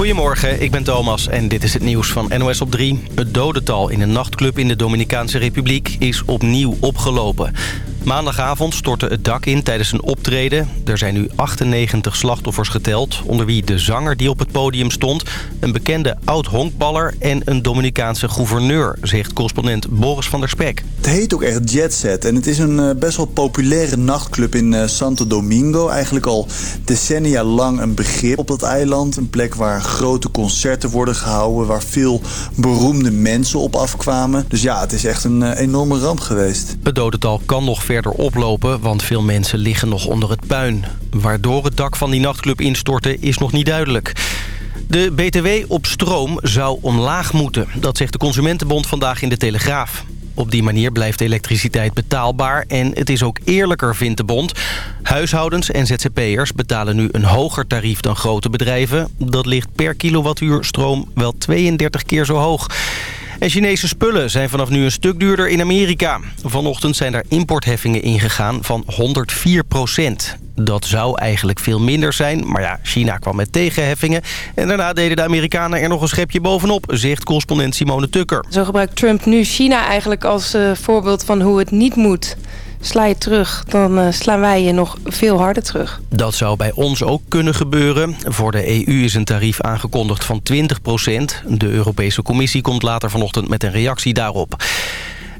Goedemorgen, ik ben Thomas en dit is het nieuws van NOS op 3. Het dodental in een nachtclub in de Dominicaanse Republiek is opnieuw opgelopen. Maandagavond stortte het dak in tijdens een optreden. Er zijn nu 98 slachtoffers geteld, onder wie de zanger die op het podium stond... een bekende oud-honkballer en een Dominicaanse gouverneur, zegt correspondent Boris van der Spek. Het heet ook echt Jet Set en het is een uh, best wel populaire nachtclub in uh, Santo Domingo. Eigenlijk al decennia lang een begrip op dat eiland. Een plek waar grote concerten worden gehouden, waar veel beroemde mensen op afkwamen. Dus ja, het is echt een uh, enorme ramp geweest. Het dodental kan nog verder oplopen, want veel mensen liggen nog onder het puin. Waardoor het dak van die nachtclub instortte is nog niet duidelijk. De BTW op stroom zou omlaag moeten. Dat zegt de Consumentenbond vandaag in de Telegraaf. Op die manier blijft elektriciteit betaalbaar en het is ook eerlijker, vindt de bond. Huishoudens en ZZP'ers betalen nu een hoger tarief dan grote bedrijven. Dat ligt per kilowattuur stroom wel 32 keer zo hoog. En Chinese spullen zijn vanaf nu een stuk duurder in Amerika. Vanochtend zijn daar importheffingen ingegaan van 104 procent. Dat zou eigenlijk veel minder zijn, maar ja, China kwam met tegenheffingen. En daarna deden de Amerikanen er nog een schepje bovenop, zegt correspondent Simone Tukker. Zo gebruikt Trump nu China eigenlijk als uh, voorbeeld van hoe het niet moet sla je terug, dan uh, slaan wij je nog veel harder terug. Dat zou bij ons ook kunnen gebeuren. Voor de EU is een tarief aangekondigd van 20% De Europese Commissie komt later vanochtend met een reactie daarop.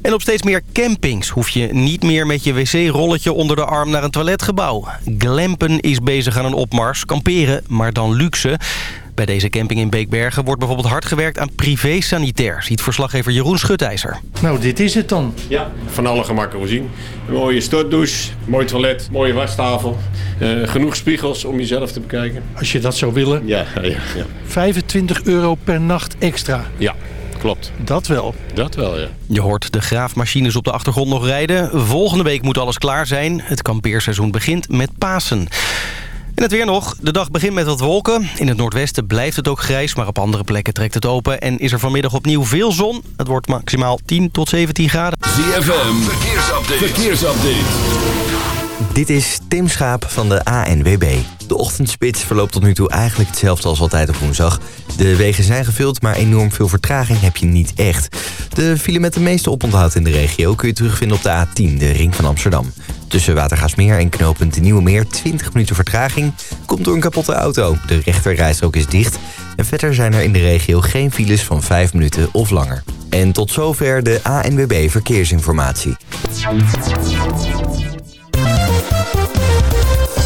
En op steeds meer campings hoef je niet meer met je wc-rolletje onder de arm naar een toiletgebouw. Glampen is bezig aan een opmars, kamperen, maar dan luxe. Bij deze camping in Beekbergen wordt bijvoorbeeld hard gewerkt aan privé-sanitair, ziet verslaggever Jeroen Schutijzer. Nou, dit is het dan. Ja, van alle gemakken voorzien. Een mooie stortdouche, mooi toilet, mooie wastafel. Uh, genoeg spiegels om jezelf te bekijken. Als je dat zou willen. Ja, ja, ja. 25 euro per nacht extra. Ja, klopt. Dat wel. Dat wel, ja. Je hoort de graafmachines op de achtergrond nog rijden. Volgende week moet alles klaar zijn. Het kampeerseizoen begint met Pasen. En het weer nog. De dag begint met wat wolken. In het noordwesten blijft het ook grijs, maar op andere plekken trekt het open. En is er vanmiddag opnieuw veel zon. Het wordt maximaal 10 tot 17 graden. ZFM, verkeersupdate. verkeersupdate. Dit is Tim Schaap van de ANWB. De ochtendspits verloopt tot nu toe eigenlijk hetzelfde als altijd op woensdag. De wegen zijn gevuld, maar enorm veel vertraging heb je niet echt. De file met de meeste oponthoud in de regio kun je terugvinden op de A10, de ring van Amsterdam. Tussen Watergaasmeer en knooppunt de Nieuwe Meer 20 minuten vertraging. Komt door een kapotte auto. De rechterrijstrook is dicht. En verder zijn er in de regio geen files van 5 minuten of langer. En tot zover de ANWB Verkeersinformatie.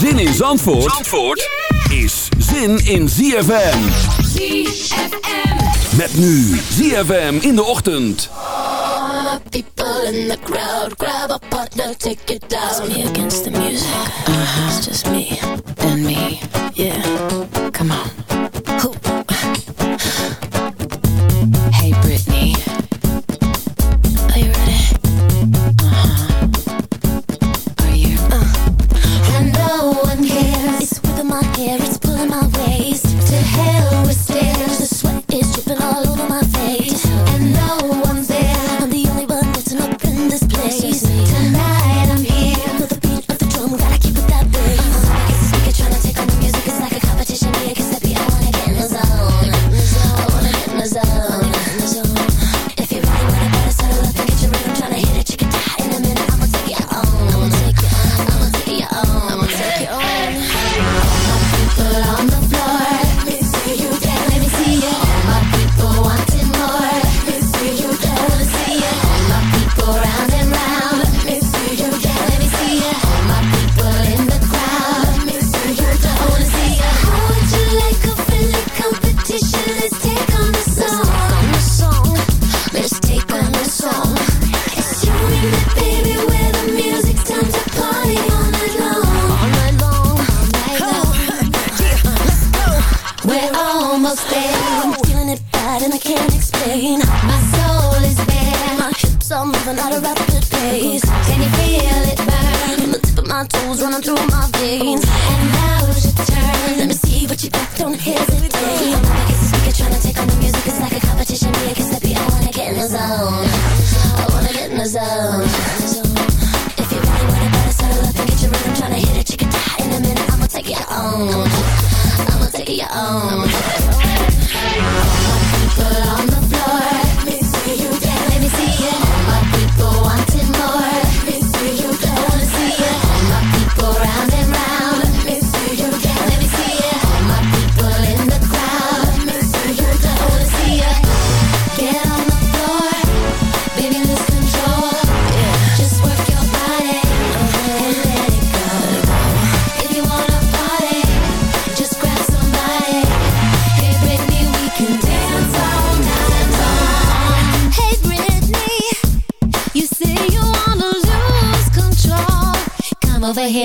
Zin in Zandvoort, Zandvoort is zin in ZFM. ZFM. Met nu ZFM in de ochtend. People in the crowd, grab a partner, take it down. It's me against the music. Uh-huh. It's just me and me. Yeah, come on.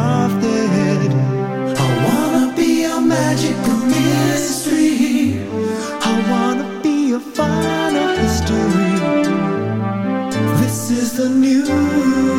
off head. I wanna be a magical mystery. I wanna be a final history. This is the new.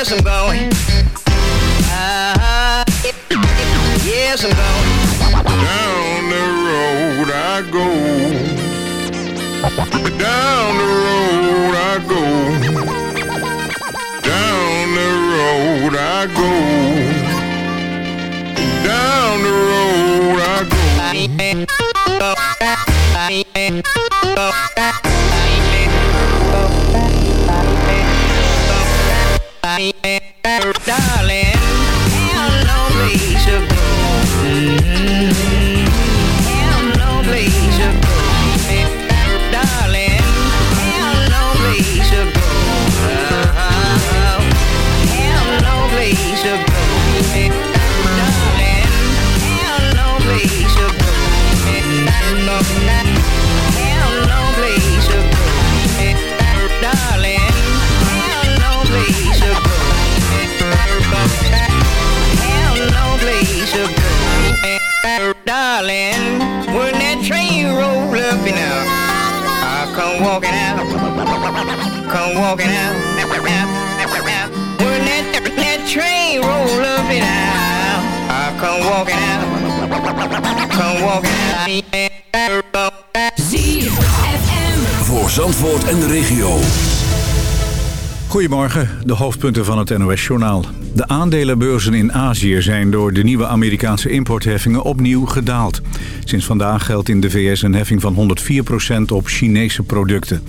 Yes, I'm going. Ah, yes, I'm going. Down the road I go. Down the road I go. Down the road I go. Down the road I go. Darling, come walking out. When that, that train roll up and out, I come walking out, come walking out. Voor Zandvoort en de regio. Goedemorgen, de hoofdpunten van het NOS-journaal. De aandelenbeurzen in Azië zijn door de nieuwe Amerikaanse importheffingen opnieuw gedaald. Sinds vandaag geldt in de VS een heffing van 104% op Chinese producten.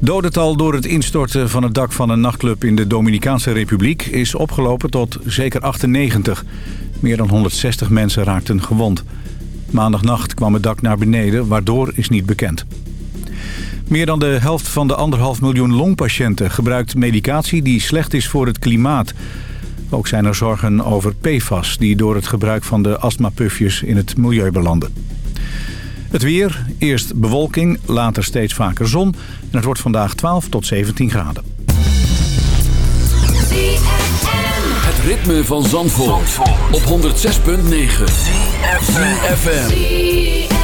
Dodental door het instorten van het dak van een nachtclub in de Dominicaanse Republiek is opgelopen tot zeker 98. Meer dan 160 mensen raakten gewond. Maandagnacht kwam het dak naar beneden, waardoor is niet bekend. Meer dan de helft van de anderhalf miljoen longpatiënten gebruikt medicatie die slecht is voor het klimaat. Ook zijn er zorgen over PFAS die door het gebruik van de astmapufjes in het milieu belanden. Het weer, eerst bewolking, later steeds vaker zon en het wordt vandaag 12 tot 17 graden. Het ritme van Zandvoort, op 106.9. FM.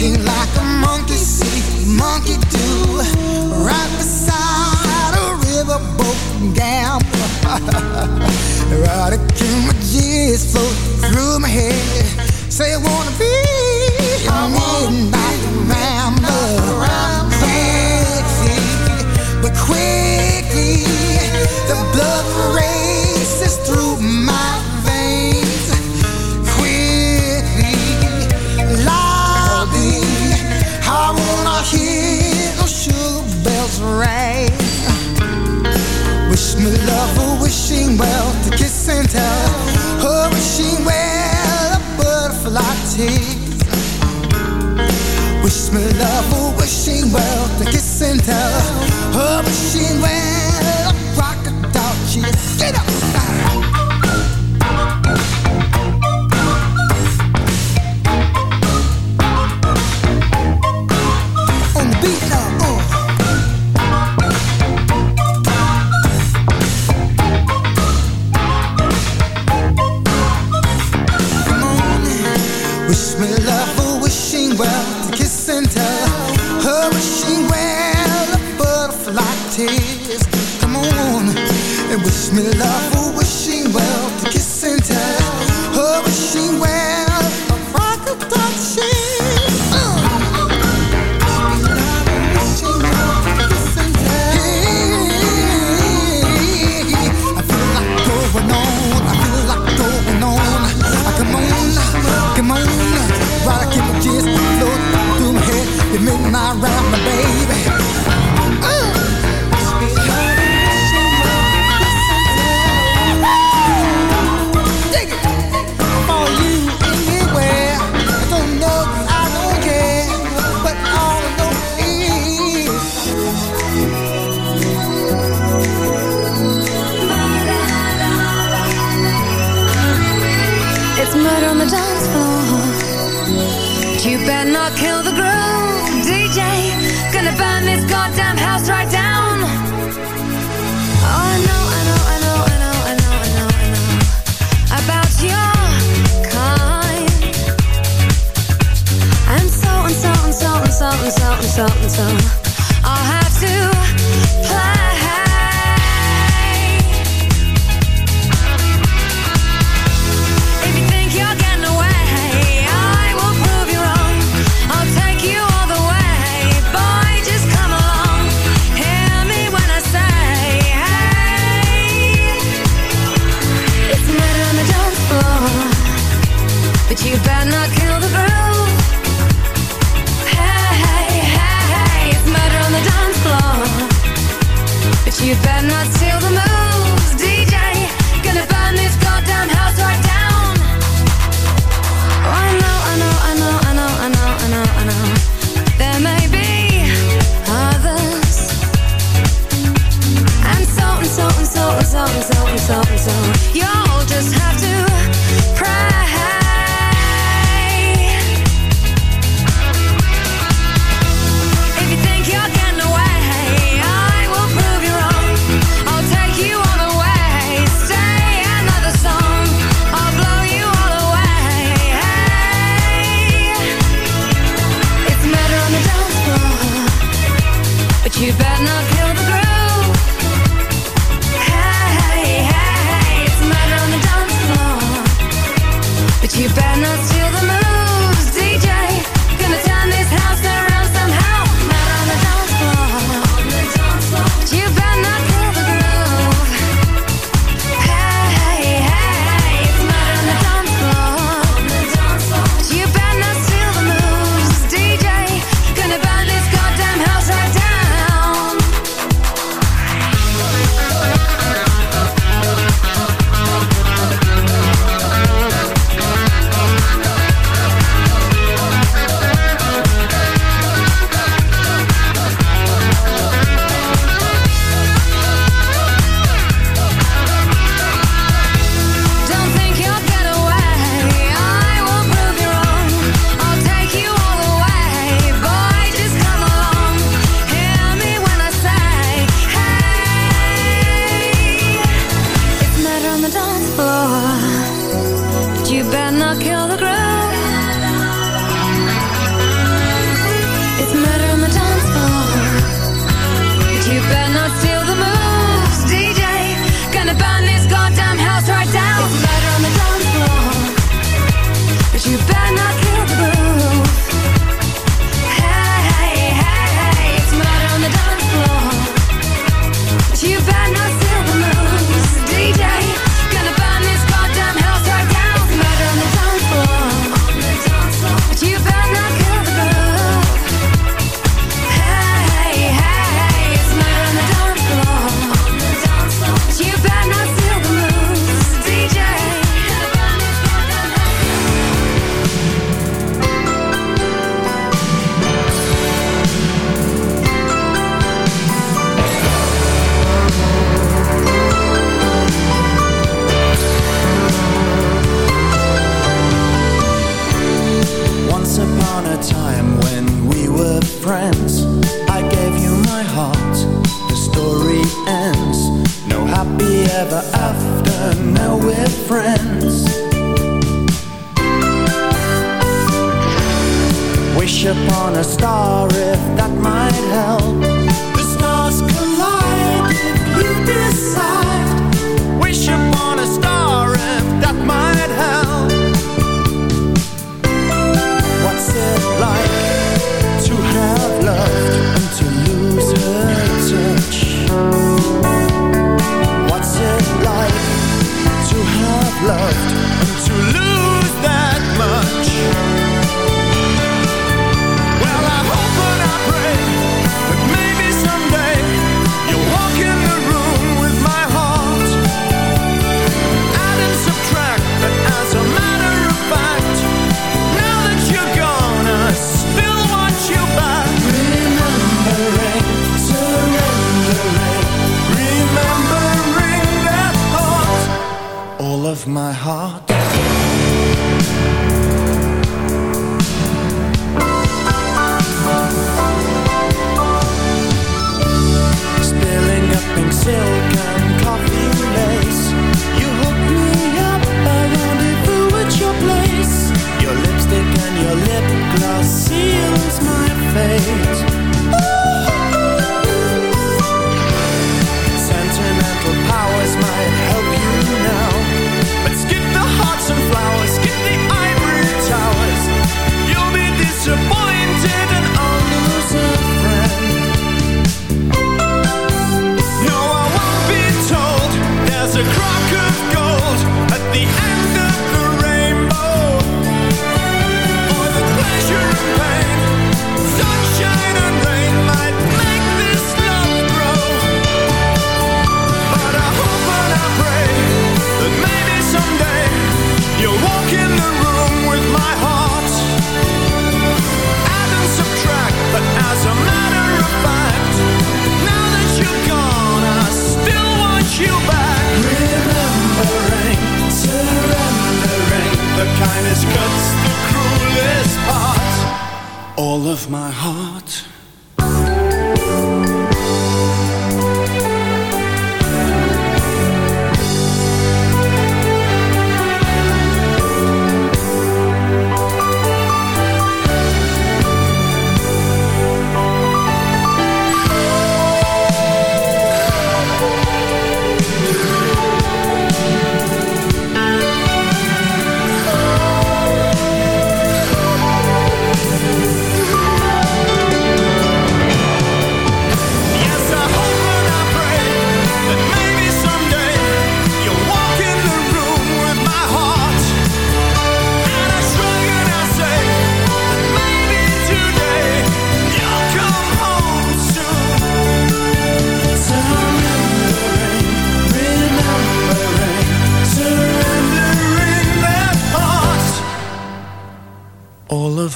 Like a monkey see, monkey do. Right beside a riverboat gambler. Erotic images float through my head. Say I wanna be a midnight rambler. Quickly, but quickly, the blood races through my ring. Wish me love or wishing well to kiss and tell. Oh, wishing well a butterfly tease. Wish me love or wishing well to kiss and tell. Oh, wishing well a crocodile cheese. Get up!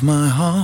My heart.